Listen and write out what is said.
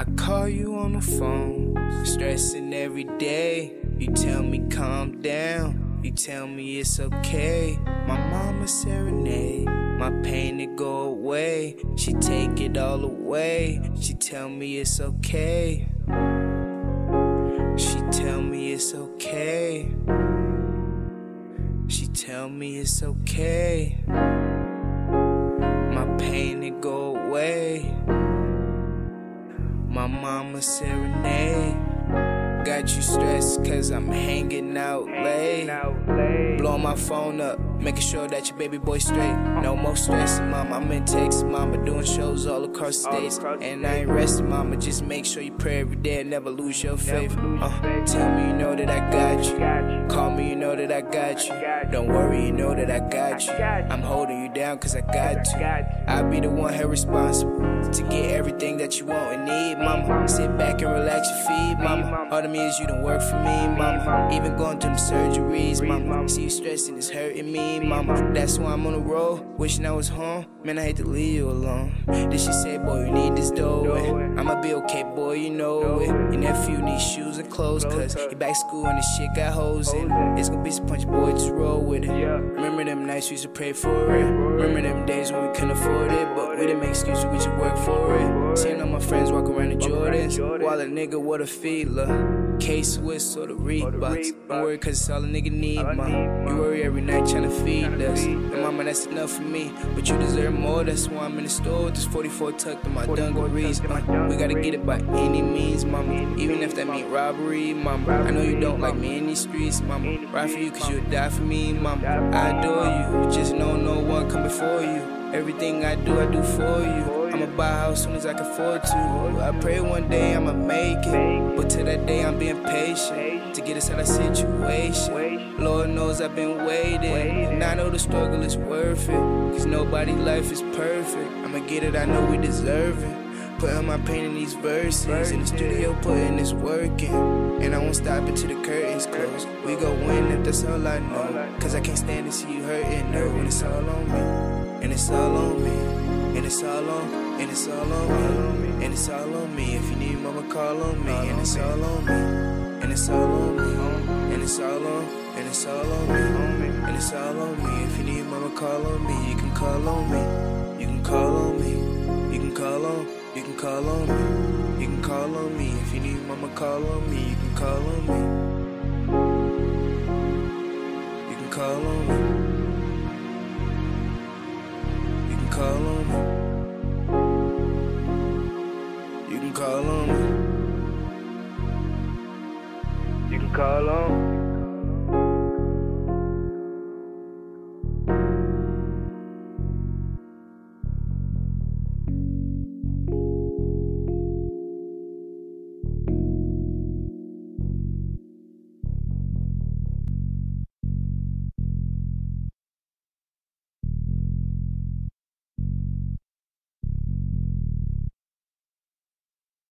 I call you on the phone, stressing every day. You tell me calm down, you tell me it's okay. My mama serenade, my pain to go away. She take it all away, she tell me it's okay. She tell me it's okay. She tell me it's okay. My mama serenade. Got you stressed cause I'm hanging out late. Blow my phone up, making sure that your baby boy straight. No more stressing, mama. I'm in Texas, mama, doing shows all across the states. And I ain't resting, mama. Just make sure you pray every day and never lose your faith. Uh, tell me you know that I got you. Call me, you know that I got you. Don't worry, you know that I got you. I'm holding you down cause I got to. I'll be the one here responsible to get everything that you want and need, mama. Sit back and relax your feet, mama. All the means you don't work for me, mama. Even going through them surgeries, mama. See you stressing, it's hurting me, mama. That's why I'm on the road, wishing I was home. Man, I hate to leave you alone. Then she say, boy, you need this dough. Eh. I'ma be okay, boy, you know it. And if you need shoes and clothes, cause you back school and this shit got holes in it. It's gonna be some punch, boy, just roll with it. Remember them nights we used to pray for it. Remember them days when we couldn't afford it, but we didn't make excuses, we just work for it. Seeing all my friends walk around in Jordans, while a nigga what a feeler. K Swiss or the Reeboks. Don't worry, cause it's all a nigga need, mom. You worry every night trying to feed us. And mama, that's enough for me. But you deserve more, that's why I'm in the store with this 44 tucked in my dungarees. Uh, we gotta get it by any means, mama. Even if that mean robbery, mama. I know you don't like me in these streets, mama. Ride for you cause you'll die for me, mama. I adore you, just know no one come before you. Everything I do, I do for you. I'ma buy house soon as I can afford to. I pray one day I'ma make it. But till that day, I'm being patient to get us out of situation. Lord knows I've been waiting. And I know the struggle is worth it. Cause nobody's life is perfect. I'ma get it, I know we deserve it. Putting my pain in these verses. In the studio, putting this work in. And I won't stop until the curtains close. We go win if that's all I know. Cause I can't stand to see you hurting, no. When it's all on me. And it's all on me. And it's all on, and it's all on me. And it's all on me. If you need mama, call on me. And it's all on me. And it's all on me. And it's all on, and it's all on me. And it's all on me. If you need mama, call on me. You can call on me. You can call on me. You can call on, you can call on me. You can call on me. If you need mama, call on me. You can call on me. You can call on me. You can call on me. Call on me. You can call on.